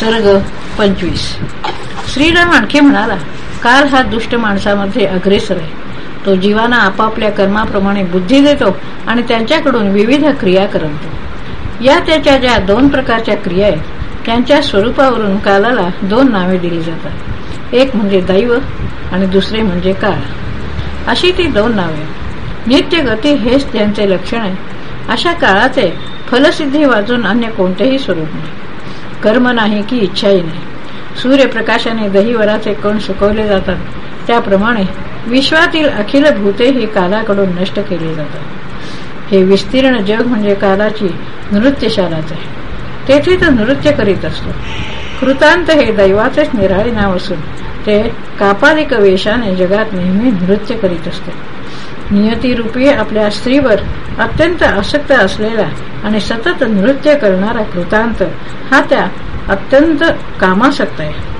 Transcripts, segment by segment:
सर्ग पंचवीस. श्रीराम आणखी म्हणाला काल हा दुष्ट माणसामध्ये अग्रेसर आहे. तो जीवाना आपापल्या कर्माप्रमाणे बुद्धी देतो आणि त्यांच्याकडून विविध क्रिया करतो. या त्याच्या ज्या दोन प्रकारच्या क्रिया आहेत त्यांच्या स्वरूपावरून कालाला दोन नावे दिली जातात. एक म्हणजे दैव आणि दुसरे म्हणजे काळ. अशी ती दोन नावे नित्य गती हेच त्यांचे लक्षण आहे. अशा काळाचे फलसिद्धी वाजून अन्य कोणतेही स्वरूप नाही. कर्म नाही की इच्छाही नाही. सूर्यप्रकाशाने दहीवराचे कण सुकवले जातात. त्याप्रमाणे विश्वातील अखिल भूते ही कालाकडून नष्ट केली जातात. हे विस्तीर्ण जग म्हणजे कालाची नृत्यशालाच आहे. तेथे तो नृत्य करीत असतो. कृतांत हे दैवाचेच निराळे नाव असून ते कापालिक वेशाने जगात नेहमी नृत्य करीत असते. नियतीरूपी आपल्या स्त्रीवर अत्यंत आसक्त असलेला आणि सतत नृत्य करणारा कृतांत हा त्या अत्यंत कामासक्त आहे.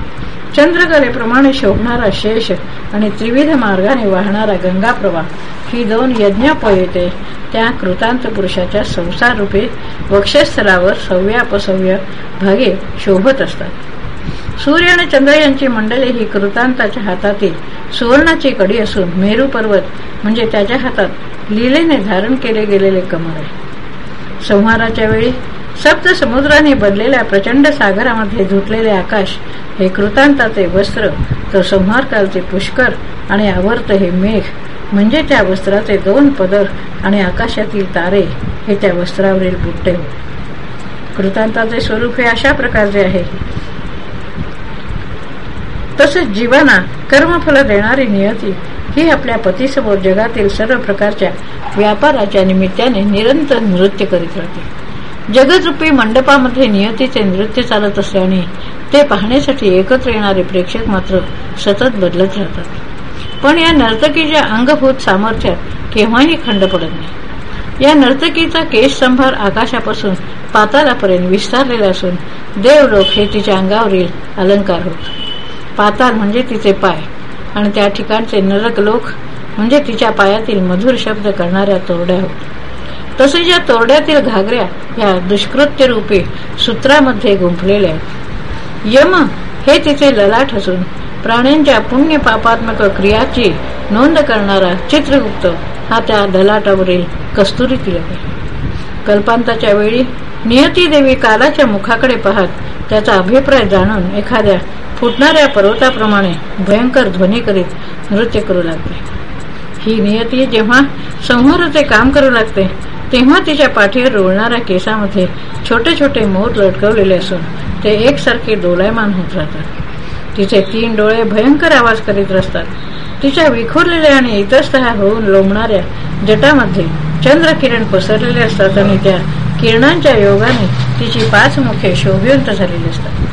चंद्रकलेप्रमाणे शोभणारा शेष आणि त्रिविध मार्गाने वाहणारा गंगाप्रवाह ही दोन यज्ञोपयते त्या कृतांत पुरुषाच्या संसार रूपे वक्षस्थलावर सव्यापसव्य भागे शोभत असतात. सूर्य आणि चंद्र यांची मंडळी ही कृतांताच्या हातातील सुवर्णाची कडी असून मेरू पर्वत म्हणजे त्याच्या हातात लिलेने धारण केले गेलेले कमळ आहे. संहाराच्या वेळी सप्त समुद्राने बनलेल्या प्रचंड सागरामध्ये धुतलेले आकाश हे कृतांताचे वस्त्र तर संहारकालचे पुष्कर आणि आवर्त हे मेघ म्हणजे त्या वस्त्राचे दोन पदर आणि आकाशातील तारे हे त्या वस्त्रावरील बुट्टे कृतांताचे स्वरूप हे अशा प्रकारचे आहे. तसेच जीवाना कर्मफल देणारी नियती ही आपल्या पतीसमोर जगातील सर्व प्रकारच्या व्यापाराच्या निमित्ताने निरंतर नृत्य करीत राहते. जगदरूपी मंडपामध्ये नियतीचे नृत्य चालत असल्याने ते पाहण्यासाठी एकत्र येणारे प्रेक्षक मात्र सतत बदलत राहतात. पण या नर्तकीच्या अंगभूत सामर्थ्यात केव्हाही खंड पडत नाही. या नर्तकीचा केश संभार आकाशापासून पातालापर्यंत विस्तारलेला असून देवलोक हे तिच्या अंगावरील अलंकार होत पाताल म्हणजे तिचे पाय. आणि त्या ठिकाणचे नरक लोक म्हणजे तिच्या पायातील मधुर शब्द करणाऱ्या तोरड्या होत. तसेच या तोरड्यातील घागऱ्या या दुष्कृत्य रूपी सूत्रामध्ये गुंफलेल्या आहेत. यम हे तिचे ललाट असून प्राण्यांच्या पुण्य पापात्मक क्रियाची नोंद करणारा चित्रगुप्त हा त्या ललाटावरील कस्तुरी तिलक आहे. कल्पांताच्या वेळी नियती देवी कालाच्या मुखाकडे पाहत त्याचा अभिप्राय जाणून एखाद्या फुटणाऱ्या पर्वताप्रमाणे भयंकर ध्वनी करीत नृत्य करू लागते ही नियती जेव्हा संहाराचे काम करू लागते तेव्हा तिच्या पाठीवर रोळणाऱ्या केसामध्ये छोटे छोटे मोर लटकवलेले असून ते एकसारखे डोलायमान होत राहतात. तिचे तीन डोळे भयंकर आवाज करीत असतात तिच्या विखुरलेल्या आणि इतस्तः होऊन लोंबणाऱ्या जटामध्ये चंद्रकिरण पसरलेले असतात आणि त्या किरणांच्या योगाने तिची पाच मुखे शोभिवंत झालेली असतात.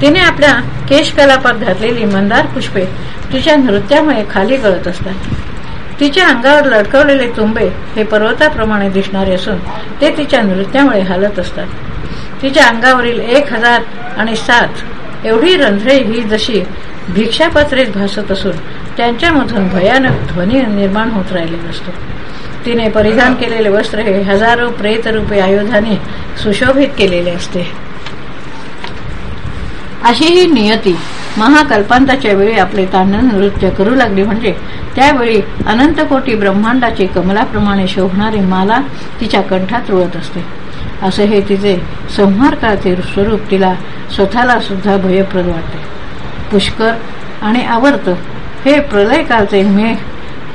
तिने आपल्या केशकलापात घातलेली मंदार पुष्पे तिच्या नृत्यामुळे खाली गळत असतात. तिच्या अंगावर लटकवलेले तुंबे हे पर्वताप्रमाणे दिसणारे असून ते तिच्या नृत्यामुळे हालत असतात. तिच्या अंगावरील एक हजार आणि सात एवढी रंध्रे ही जशी भिक्षापात्रेत भासत असून त्यांच्यामधून भयानक ध्वनी निर्माण होत राहिलेला असतो. तिने परिधान केलेले वस्त्र हे हजारो प्रेतरूपे आयुधाने सुशोभित केलेले असते. अशी ही नियती महाकल्पांताच्या वेळी आपले तांडण नृत्य करू लागली म्हणजे त्यावेळी अनंत कोटी ब्रह्मांडाची कमलाप्रमाणे शोभणारी माला तिच्या कंठात रुळत असते. असे हे तिचे संहारकाचे स्वरूप तिला स्वतःला सुद्धा भयप्रद वाटते. पुष्कर आणि आवर्त हे प्रलयकालचे मेघ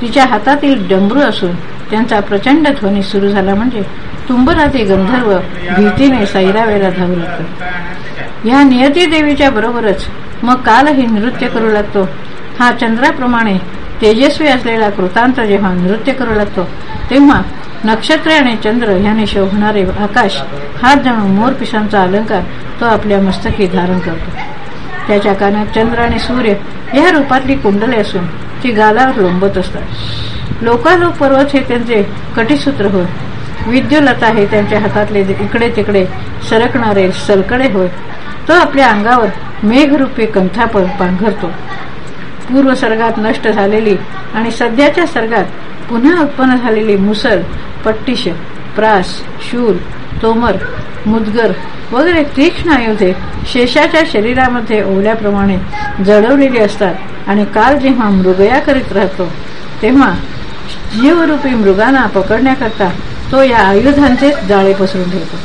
तिच्या हातातील डमरू असून त्यांचा प्रचंड ध्वनी सुरू झाला म्हणजे तुंबराचे गंधर्व भीतीने सैरावेला धावू लागतात या नियती देवीच्या बरोबरच मग कालही नृत्य करू लागतो. हा चंद्राप्रमाणे तेजस्वी असलेला कृतांत जेव्हा नृत्य करू लागतो तेव्हा नक्षत्र आणि चंद्र ह्याने शोभणारे आकाश हा जणू मोरपिसांचा अलंकार तो आपल्या मस्तकी धारण करतो. त्याच्या कानात चंद्र आणि सूर्य या रूपातली कुंडले असून ती गालावर लोंबत असतात. लोकालोक पर्वत हे त्यांचे कटीसूत्र होय. विद्युलता हे त्यांच्या हातातले इकडे तिकडे सरकणारे सलकडे होय. तो आपल्या अंगावर मेघरूपी कंठापळ पांघरतो. पूर्व सर्गात नष्ट झालेली आणि सध्याच्या सर्गात पुन्हा उत्पन्न झालेली मुसल पट्टिश प्रास शूल तोमर मुदगर वगैरे तीक्ष्ण आयुधे शेषाच्या शरीरामध्ये ओल्याप्रमाणे जडवलेली असतात आणि काल जेव्हा मृगया करीत राहतो तेव्हा जीवरूपी मृगांना पकडण्याकरता तो या आयुधांचे जाळे पसरून ठेवतो.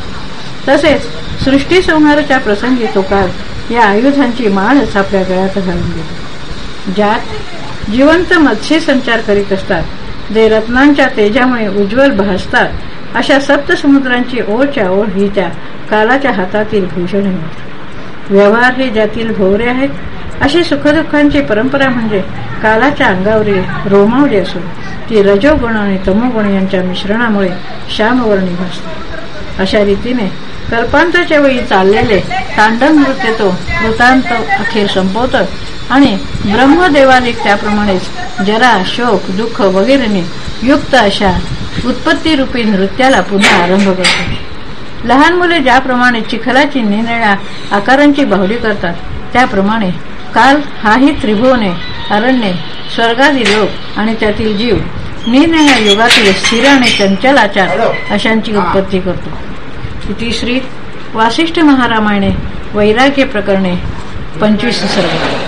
तसेच सृष्टी संहाराच्या प्रसंगी तो काल या आयुधांची माळच आपल्या गळ्यात घालून देतो ज्यात जिवंत मत्स्य संचार करीत असतात जे रत्नांच्या तेजामुळे उज्ज्वल भासतात अशा सप्तसमुद्रांची ओळच्या ओळ ही त्या कालाच्या हातातील भूषण व्यवहार हे ज्यातील भोवरे आहेत अशी सुखदुःखांची परंपरा म्हणजे कालाच्या अंगावरील रोमावली असून ती रजोगुण आणि तमोगुण यांच्या मिश्रणामुळे श्यामवर्णी भासते अशा रीतीने कल्पांताच्या वेळी चाललेले तांडव नृत्य तो वृतांत अखेर संपवत आणि ब्रह्मदेवाने त्याप्रमाणेच जरा शोक दुःख वगैरेने युक्त अशा उत्पत्तीरूपी नृत्याला पुन्हा आरंभ करतो. लहान मुले ज्याप्रमाणे चिखलाची निरनिळ्या आकारांची बाहुली करतात त्याप्रमाणे काल हाही त्रिभुवने अरण्ये स्वर्गादी लोक आणि त्यातील जीव. निरनिळ्या युगातील स्थिर आणि चंचल आचार अशांची उत्पत्ती करतो. तिसरी वासिष्ठ महारामायणे वैराग्य प्रकरणे पंचवीस सर्व